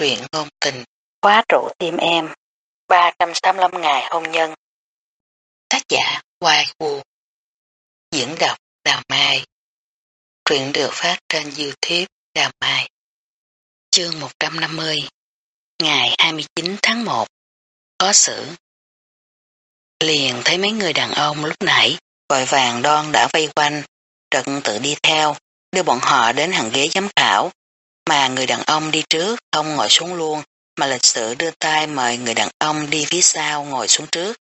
truyện ngôn tình, khóa trụ tim em, 385 ngày hôn nhân. Tác giả Hoài Vũ Diễn đọc Đào Mai. Truyện được phát trên Youtube Đào Mai. Chương 150 Ngày 29 tháng 1 Có xử. Liền thấy mấy người đàn ông lúc nãy vội vàng đoan đã vây quanh trận tự đi theo đưa bọn họ đến hàng ghế giám khảo mà người đàn ông đi trước không ngồi xuống luôn, mà lịch sự đưa tay mời người đàn ông đi phía sau ngồi xuống trước.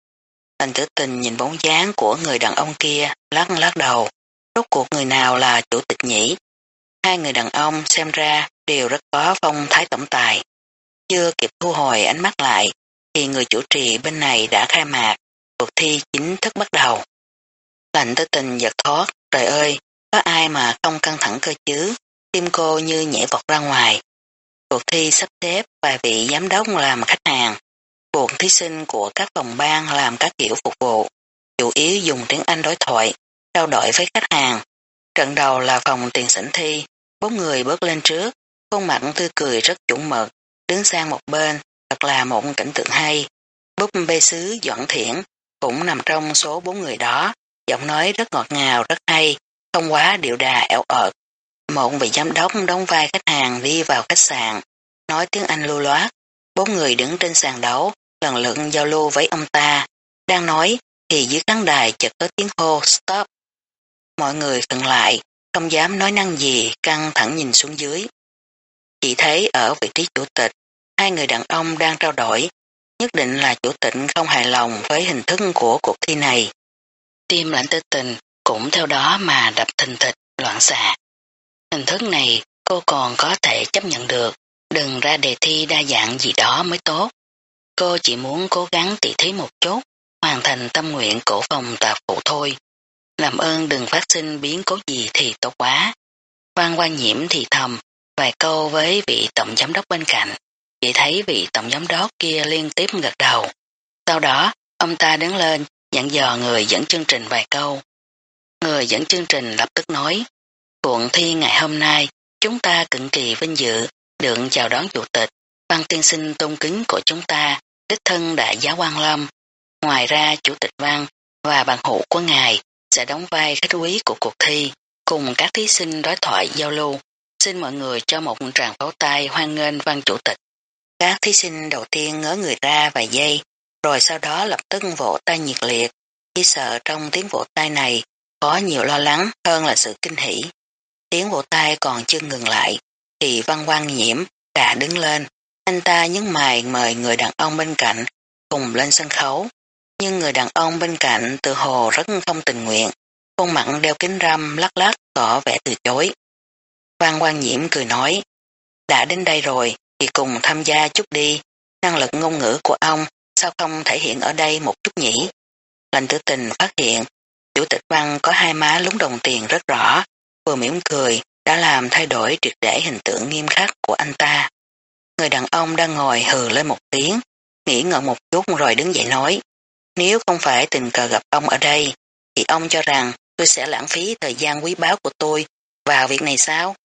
Lành tử tình nhìn bóng dáng của người đàn ông kia, lắc lắc đầu. Rốt cuộc người nào là chủ tịch nhỉ? Hai người đàn ông xem ra đều rất có phong thái tổng tài. Chưa kịp thu hồi ánh mắt lại, thì người chủ trì bên này đã khai mạc, cuộc thi chính thức bắt đầu. Lạnh tử tình giật thoát, trời ơi, có ai mà không căng thẳng cơ chứ? Tim cô như nhảy vọt ra ngoài. Cuộc thi sắp xếp và vị giám đốc làm khách hàng, buộc thí sinh của các phòng ban làm các kiểu phục vụ, chủ yếu dùng tiếng Anh đối thoại, trao đổi với khách hàng. Trận đầu là phòng tiền sảnh thi, bốn người bước lên trước, khuôn mặt tươi cười rất chuẩn mực, đứng sang một bên, thật là một cảnh tượng hay. Búp bê sứ Doãn Thiển cũng nằm trong số bốn người đó, giọng nói rất ngọt ngào, rất hay, không quá điệu đà ẻo ợt, một vị giám đốc đóng vai khách hàng đi vào khách sạn, nói tiếng Anh lưu loát. Bốn người đứng trên sàn đấu, lần lượt giao lưu với ông ta. Đang nói, thì dưới khán đài chợt có tiếng hô stop. Mọi người khẩn lại, không dám nói năng gì, căng thẳng nhìn xuống dưới. Chỉ thấy ở vị trí chủ tịch, hai người đàn ông đang trao đổi, nhất định là chủ tịch không hài lòng với hình thức của cuộc thi này. Tim lãnh tư tình cũng theo đó mà đập thình thịch, loạn xạ. Hình thức này cô còn có thể chấp nhận được, đừng ra đề thi đa dạng gì đó mới tốt. Cô chỉ muốn cố gắng tỉ thí một chút, hoàn thành tâm nguyện của phòng tạp phụ thôi. Làm ơn đừng phát sinh biến cố gì thì tốt quá. Văn quan nhiễm thì thầm, vài câu với vị tổng giám đốc bên cạnh. Chỉ thấy vị tổng giám đốc kia liên tiếp gật đầu. Sau đó, ông ta đứng lên, dặn dò người dẫn chương trình vài câu. Người dẫn chương trình lập tức nói, cuộn thi ngày hôm nay, chúng ta cực kỳ vinh dự, được chào đón chủ tịch, văn tiên sinh tôn kính của chúng ta, đích thân đại giáo quan lâm. Ngoài ra, chủ tịch văn và bạn hữu của ngài sẽ đóng vai khách quý của cuộc thi, cùng các thí sinh đối thoại giao lưu. Xin mọi người cho một tràng pháo tay hoan nghênh văn chủ tịch. Các thí sinh đầu tiên ngớ người ra vài giây, rồi sau đó lập tức vỗ tay nhiệt liệt, chỉ sợ trong tiếng vỗ tay này có nhiều lo lắng hơn là sự kinh hỉ. Tiếng vỗ tay còn chưa ngừng lại, thì văn quan nhiễm đã đứng lên. Anh ta nhấn mày mời người đàn ông bên cạnh cùng lên sân khấu. Nhưng người đàn ông bên cạnh tự hồ rất không tình nguyện. Khuôn mặt đeo kính râm lắc lắc tỏ vẻ từ chối. Văn quan nhiễm cười nói, đã đến đây rồi thì cùng tham gia chút đi. Năng lực ngôn ngữ của ông sao không thể hiện ở đây một chút nhỉ? Lành tử tình phát hiện, chủ tịch văn có hai má lúng đồng tiền rất rõ, vừa mỉm cười đã làm thay đổi triệt để hình tượng nghiêm khắc của anh ta. Người đàn ông đang ngồi hừ lên một tiếng, nghĩ ngợi một chút rồi đứng dậy nói, nếu không phải tình cờ gặp ông ở đây, thì ông cho rằng tôi sẽ lãng phí thời gian quý báu của tôi vào việc này sao?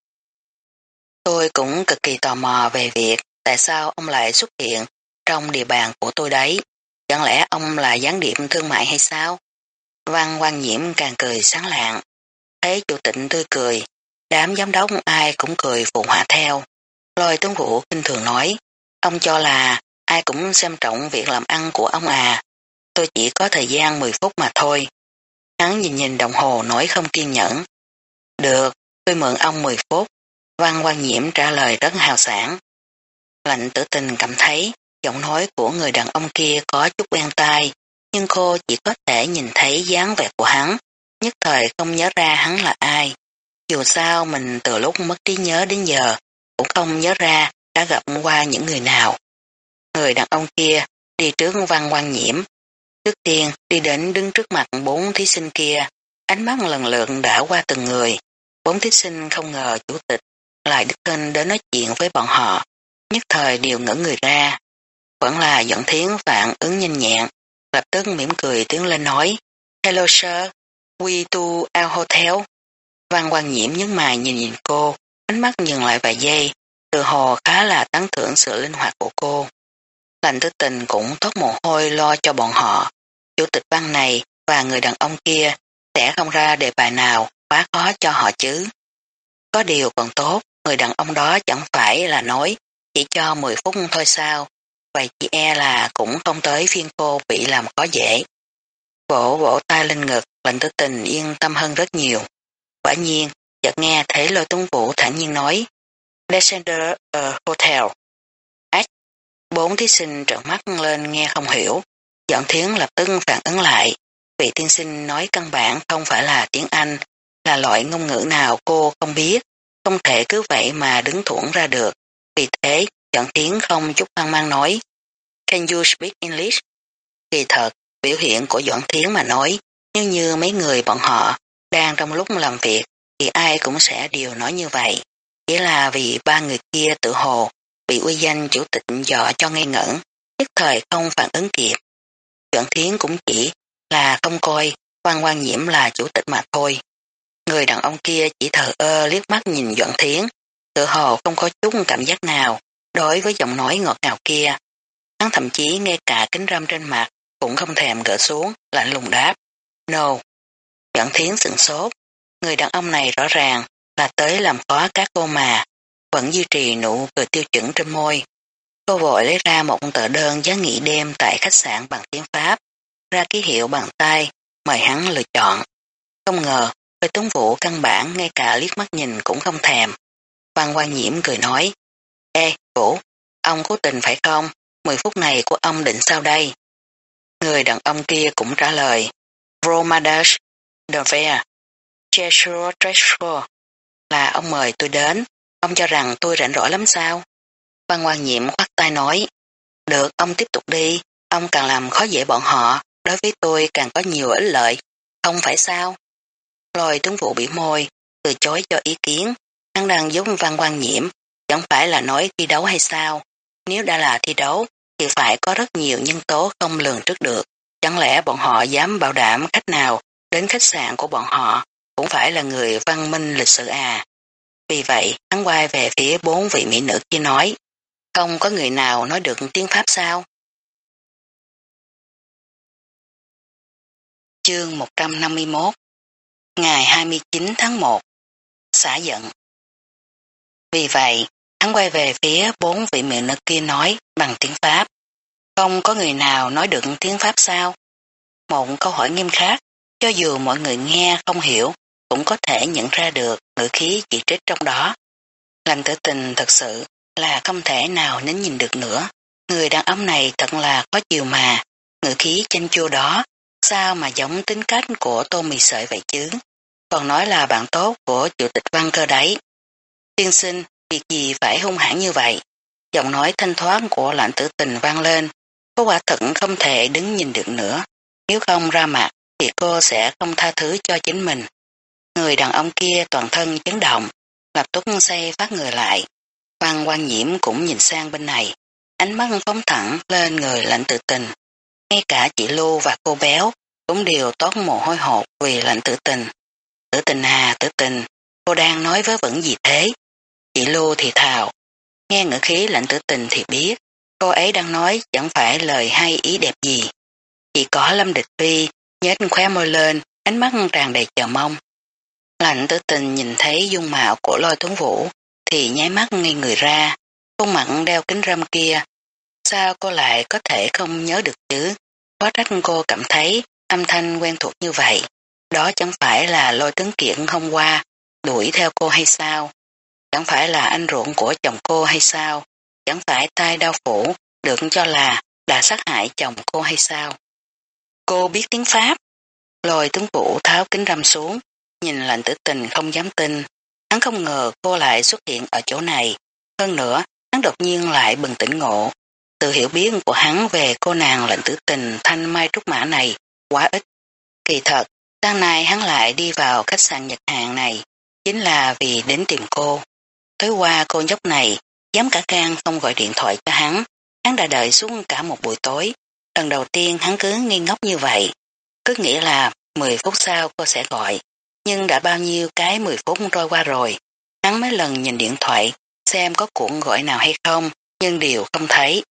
Tôi cũng cực kỳ tò mò về việc tại sao ông lại xuất hiện trong địa bàn của tôi đấy. Chẳng lẽ ông là gián điệp thương mại hay sao? Văn quan nhiễm càng cười sáng lạng. Thấy chủ tịnh tươi cười, đám giám đốc ai cũng cười phụ họa theo. Lôi tướng vũ kinh thường nói, ông cho là ai cũng xem trọng việc làm ăn của ông à, tôi chỉ có thời gian 10 phút mà thôi. Hắn nhìn nhìn đồng hồ nói không kiên nhẫn. Được, tôi mượn ông 10 phút. Văn quan nhiễm trả lời rất hào sản. Lạnh tử tình cảm thấy giọng nói của người đàn ông kia có chút quen tai, nhưng cô chỉ có thể nhìn thấy dáng vẻ của hắn nhất thời không nhớ ra hắn là ai. Dù sao mình từ lúc mất trí nhớ đến giờ, cũng không nhớ ra đã gặp qua những người nào. Người đàn ông kia đi trước văn quan nhiễm. Trước tiên đi đến đứng trước mặt bốn thí sinh kia, ánh mắt lần lượt đã qua từng người. Bốn thí sinh không ngờ chủ tịch lại đích thân đến nói chuyện với bọn họ, nhất thời đều ngỡ người ra. Vẫn là dẫn thiến phản ứng nhanh nhẹn, lập tức mỉm cười tiến lên nói, Hello sir, We to our hotel. Văn quan nhiễm nhấn mày nhìn nhìn cô, ánh mắt dừng lại vài giây, Từ hồ khá là tán thưởng sự linh hoạt của cô. Lành tư tình cũng tốt mồ hôi lo cho bọn họ. Chủ tịch văn này và người đàn ông kia sẽ không ra đề bài nào quá khó cho họ chứ. Có điều còn tốt, người đàn ông đó chẳng phải là nói chỉ cho 10 phút thôi sao, vậy chị e là cũng không tới phiên cô bị làm khó dễ. Vỗ vỗ tay lên ngực, lệnh tử tình yên tâm hơn rất nhiều. Quả nhiên, chợt nghe thấy lôi tuấn vũ thản nhiên nói, Descender uh, ờ, Hotel. Ách, bốn thí sinh trợn mắt lên nghe không hiểu, dọn thiến lập tức phản ứng lại. Vị tiên sinh nói căn bản không phải là tiếng Anh, là loại ngôn ngữ nào cô không biết, không thể cứ vậy mà đứng thuẫn ra được. Vì thế, chọn tiếng không chút hoang mang nói, Can you speak English? Kỳ thật, biểu hiện của Doãn Thiến mà nói, nếu như mấy người bọn họ đang trong lúc làm việc thì ai cũng sẽ đều nói như vậy. Chỉ là vì ba người kia tự hồ bị uy danh chủ tịch dọ cho ngây ngẩn, nhất thời không phản ứng kịp. Doãn Thiến cũng chỉ là không coi quan quan nhiễm là chủ tịch mà thôi. Người đàn ông kia chỉ thờ ơ liếc mắt nhìn Doãn Thiến, tự hồ không có chút cảm giác nào đối với giọng nói ngọt ngào kia. Hắn thậm chí ngay cả kính râm trên mặt cũng không thèm gỡ xuống, lạnh lùng đáp. No. Doãn Thiến sửng sốt. Người đàn ông này rõ ràng là tới làm khó các cô mà, vẫn duy trì nụ cười tiêu chuẩn trên môi. Cô vội lấy ra một tờ đơn giá nghỉ đêm tại khách sạn bằng tiếng Pháp, ra ký hiệu bằng tay, mời hắn lựa chọn. Không ngờ, với tuấn vũ căn bản ngay cả liếc mắt nhìn cũng không thèm. Văn quan nhiễm cười nói, Ê, Vũ, ông cố tình phải không? 10 phút này của ông định sao đây? Người đàn ông kia cũng trả lời, Romadash, Devere, Cheshire Treasure, là ông mời tôi đến, ông cho rằng tôi rảnh rỗi lắm sao? Văn quan nhiệm khoát tay nói, được ông tiếp tục đi, ông càng làm khó dễ bọn họ, đối với tôi càng có nhiều ích lợi, không phải sao? Lôi tướng vụ bị môi, từ chối cho ý kiến, hắn đang giúp văn quan nhiễm, chẳng phải là nói thi đấu hay sao? Nếu đã là thi đấu, thì phải có rất nhiều nhân tố không lường trước được. Chẳng lẽ bọn họ dám bảo đảm khách nào đến khách sạn của bọn họ cũng phải là người văn minh lịch sự à? Vì vậy, hắn quay về phía bốn vị mỹ nữ kia nói, không có người nào nói được tiếng Pháp sao? Chương 151 Ngày 29 tháng 1 Xả giận Vì vậy, hắn quay về phía bốn vị miệng nữ kia nói bằng tiếng Pháp. Không có người nào nói được tiếng Pháp sao? Một câu hỏi nghiêm khắc, cho dù mọi người nghe không hiểu, cũng có thể nhận ra được ngữ khí chỉ trích trong đó. Lành tử tình thật sự là không thể nào nín nhìn được nữa. Người đàn ông này thật là có chiều mà, ngữ khí chanh chua đó, sao mà giống tính cách của tô mì sợi vậy chứ? Còn nói là bạn tốt của chủ tịch văn cơ đấy. Tiên sinh, việc gì phải hung hãn như vậy? Giọng nói thanh thoát của lãnh tử tình vang lên, cô quả thật không thể đứng nhìn được nữa. Nếu không ra mặt thì cô sẽ không tha thứ cho chính mình. Người đàn ông kia toàn thân chấn động, lập tức say phát người lại. Văn quan nhiễm cũng nhìn sang bên này, ánh mắt phóng thẳng lên người lạnh tự tình. Ngay cả chị lô và cô béo cũng đều toát mồ hôi hột vì lạnh tự tình. Tử tình hà tử tình, cô đang nói với vẫn gì thế? Chị Lưu thì thào, nghe ngữ khí lạnh tử tình thì biết, cô ấy đang nói chẳng phải lời hay ý đẹp gì. Chỉ có Lâm Địch Phi nhếch khóe môi lên, ánh mắt tràn đầy chờ mong. Lạnh tử tình nhìn thấy dung mạo của lôi tuấn vũ, thì nháy mắt ngay người ra, khuôn mặt đeo kính râm kia. Sao cô lại có thể không nhớ được chứ? Có trách cô cảm thấy âm thanh quen thuộc như vậy. Đó chẳng phải là lôi tướng kiện hôm qua, đuổi theo cô hay sao? Chẳng phải là anh ruộng của chồng cô hay sao? Chẳng phải tai đau phủ được cho là đã sát hại chồng cô hay sao? Cô biết tiếng Pháp. Lôi tướng vũ tháo kính râm xuống, nhìn lạnh tử tình không dám tin. Hắn không ngờ cô lại xuất hiện ở chỗ này. Hơn nữa, hắn đột nhiên lại bừng tỉnh ngộ. từ hiểu biết của hắn về cô nàng lạnh tử tình thanh mai trúc mã này quá ít. Kỳ thật, sáng nay hắn lại đi vào khách sạn Nhật Hàn này, chính là vì đến tìm cô. Tới qua cô nhóc này dám cả gan không gọi điện thoại cho hắn, hắn đã đợi xuống cả một buổi tối. Lần đầu tiên hắn cứ nghi ngốc như vậy, cứ nghĩ là 10 phút sau cô sẽ gọi, nhưng đã bao nhiêu cái 10 phút trôi qua rồi, hắn mấy lần nhìn điện thoại, xem có cuộn gọi nào hay không, nhưng đều không thấy.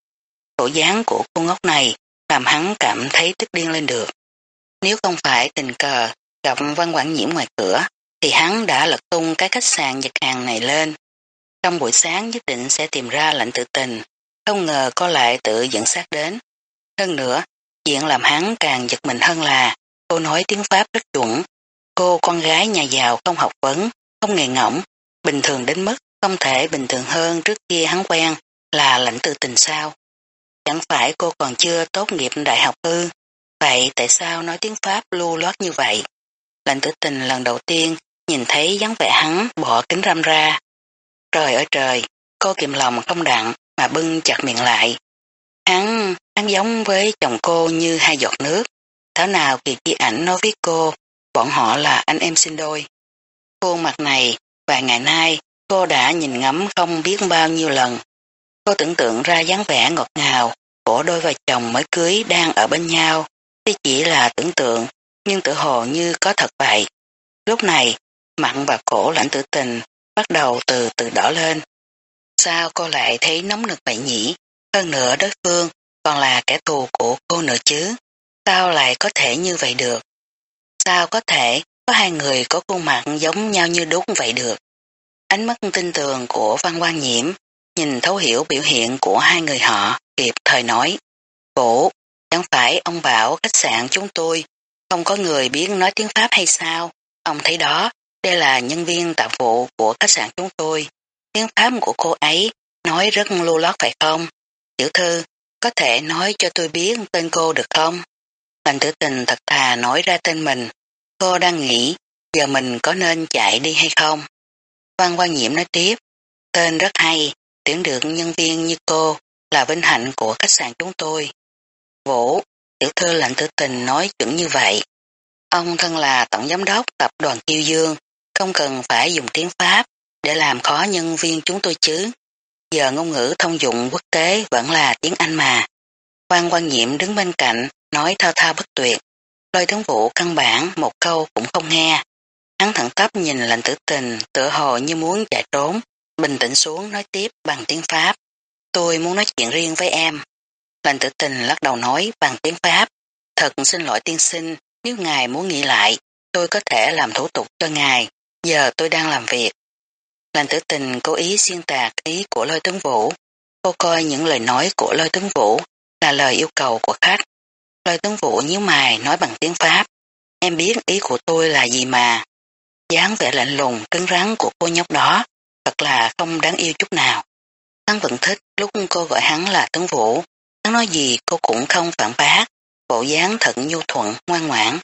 Bộ dáng của cô ngốc này làm hắn cảm thấy tức điên lên được. Nếu không phải tình cờ gặp văn quản nhiễm ngoài cửa, thì hắn đã lật tung cái khách sạn giật hàng này lên. Trong buổi sáng nhất định sẽ tìm ra lệnh tự tình, không ngờ có lại tự dẫn sát đến. Hơn nữa, chuyện làm hắn càng giật mình hơn là cô nói tiếng Pháp rất chuẩn. Cô con gái nhà giàu không học vấn, không nghề ngỏng, bình thường đến mức không thể bình thường hơn trước kia hắn quen là lãnh tự tình sao. Chẳng phải cô còn chưa tốt nghiệp đại học ư, vậy tại sao nói tiếng Pháp lưu loát như vậy? lãnh tử tình lần đầu tiên nhìn thấy dáng vẻ hắn bỏ kính râm ra. Trời ơi trời, cô kiềm lòng không đặng mà bưng chặt miệng lại. Hắn, hắn giống với chồng cô như hai giọt nước. Thảo nào kỳ chi ảnh nói với cô, bọn họ là anh em sinh đôi. Khuôn mặt này, vài ngày nay, cô đã nhìn ngắm không biết bao nhiêu lần. Cô tưởng tượng ra dáng vẻ ngọt ngào của đôi vợ chồng mới cưới đang ở bên nhau. Tuy chỉ là tưởng tượng, nhưng tự hồ như có thật vậy. Lúc này, mặn và cổ lãnh tử tình bắt đầu từ từ đỏ lên. Sao cô lại thấy nóng nực vậy nhỉ? Hơn nữa đối phương còn là kẻ thù của cô nữa chứ. Sao lại có thể như vậy được? Sao có thể có hai người có khuôn mặt giống nhau như đúc vậy được? Ánh mắt tin tường của Văn Quang Nhiễm nhìn thấu hiểu biểu hiện của hai người họ kịp thời nói. Cổ, chẳng phải ông bảo khách sạn chúng tôi không có người biết nói tiếng Pháp hay sao? Ông thấy đó, đây là nhân viên tạp vụ của khách sạn chúng tôi. Tiếng Pháp của cô ấy nói rất lưu lót phải không? Tiểu thư, có thể nói cho tôi biết tên cô được không? Lành tử tình thật thà nói ra tên mình. Cô đang nghĩ giờ mình có nên chạy đi hay không? Văn quan nhiễm nói tiếp. Tên rất hay, tuyển được nhân viên như cô là vinh hạnh của khách sạn chúng tôi. Vũ, tiểu thư lạnh tử tình nói chuẩn như vậy. Ông thân là tổng giám đốc tập đoàn Kiêu Dương, không cần phải dùng tiếng Pháp để làm khó nhân viên chúng tôi chứ. Giờ ngôn ngữ thông dụng quốc tế vẫn là tiếng Anh mà. Quan quan nhiệm đứng bên cạnh, nói thao thao bất tuyệt. Lôi tướng vũ căn bản một câu cũng không nghe. Hắn thẳng tắp nhìn lạnh tử tình, tựa hồ như muốn chạy trốn, bình tĩnh xuống nói tiếp bằng tiếng Pháp. Tôi muốn nói chuyện riêng với em. lệnh tử tình lắc đầu nói bằng tiếng Pháp. Thật xin lỗi tiên sinh, nếu ngài muốn nghĩ lại, tôi có thể làm thủ tục cho ngài. Giờ tôi đang làm việc. Lành tử tình cố ý xuyên tạc ý của lôi tướng vũ. Cô coi những lời nói của lôi tướng vũ là lời yêu cầu của khách. Lôi tướng vũ nhíu mày nói bằng tiếng Pháp. Em biết ý của tôi là gì mà. dáng vẻ lạnh lùng, cứng rắn của cô nhóc đó thật là không đáng yêu chút nào. Hắn vẫn thích lúc cô gọi hắn là tướng vũ. Hắn nói gì cô cũng không phản bác, bộ dáng thật nhu thuận, ngoan ngoãn.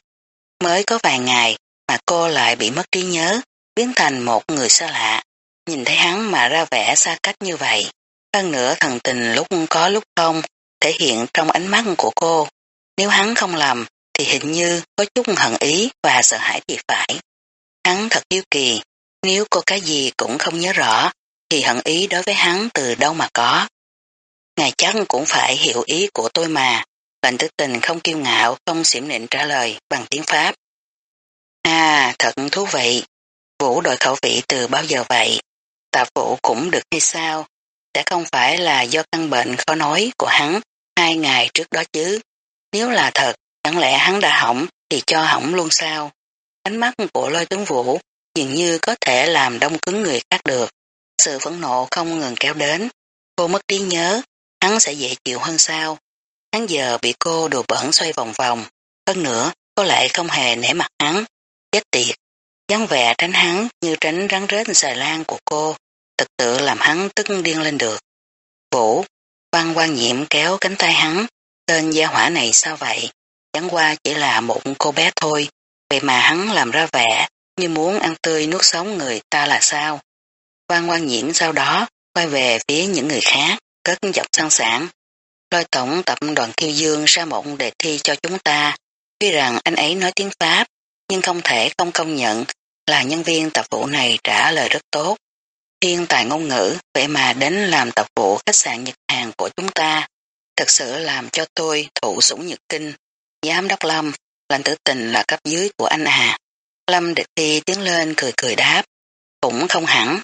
Mới có vài ngày mà cô lại bị mất trí nhớ, biến thành một người xa lạ. Nhìn thấy hắn mà ra vẻ xa cách như vậy. Hơn nữa thần tình lúc có lúc không, thể hiện trong ánh mắt của cô. Nếu hắn không làm, thì hình như có chút hận ý và sợ hãi thì phải. Hắn thật yêu kỳ, nếu cô cái gì cũng không nhớ rõ, thì hận ý đối với hắn từ đâu mà có. Ngài chắc cũng phải hiểu ý của tôi mà. Lệnh tử tình không kiêu ngạo, không xỉm nịnh trả lời bằng tiếng Pháp. À, thật thú vị. Vũ đổi khẩu vị từ bao giờ vậy? Tạp Vũ cũng được hay sao? Sẽ không phải là do căn bệnh khó nói của hắn hai ngày trước đó chứ. Nếu là thật, chẳng lẽ hắn đã hỏng thì cho hỏng luôn sao? Ánh mắt của lôi tướng vũ dường như có thể làm đông cứng người khác được. Sự phẫn nộ không ngừng kéo đến. Cô mất trí nhớ, hắn sẽ dễ chịu hơn sao? Hắn giờ bị cô đùa bẩn xoay vòng vòng. Hơn nữa, cô lại không hề nể mặt hắn. Chết tiệt. dáng vẻ tránh hắn như tránh rắn rết xài lan của cô. Thực tự làm hắn tức điên lên được. Vũ, quan quan nhiệm kéo cánh tay hắn. Tên gia hỏa này sao vậy? Chẳng qua chỉ là một cô bé thôi. Vậy mà hắn làm ra vẻ như muốn ăn tươi nuốt sống người ta là sao? Quan quan nhiễm sau đó quay về phía những người khác, cất dọc sang sản. Lôi tổng tập đoàn Kiêu Dương ra một đề thi cho chúng ta, tuy rằng anh ấy nói tiếng Pháp, nhưng không thể không công nhận là nhân viên tập vụ này trả lời rất tốt. Thiên tài ngôn ngữ, vậy mà đến làm tập vụ khách sạn Nhật Hàn của chúng ta, thật sự làm cho tôi thụ sủng nhật kinh. Giám đốc Lâm, lệnh tử tình là cấp dưới của anh à. Lâm địch thi tiến lên cười cười đáp, cũng không hẳn,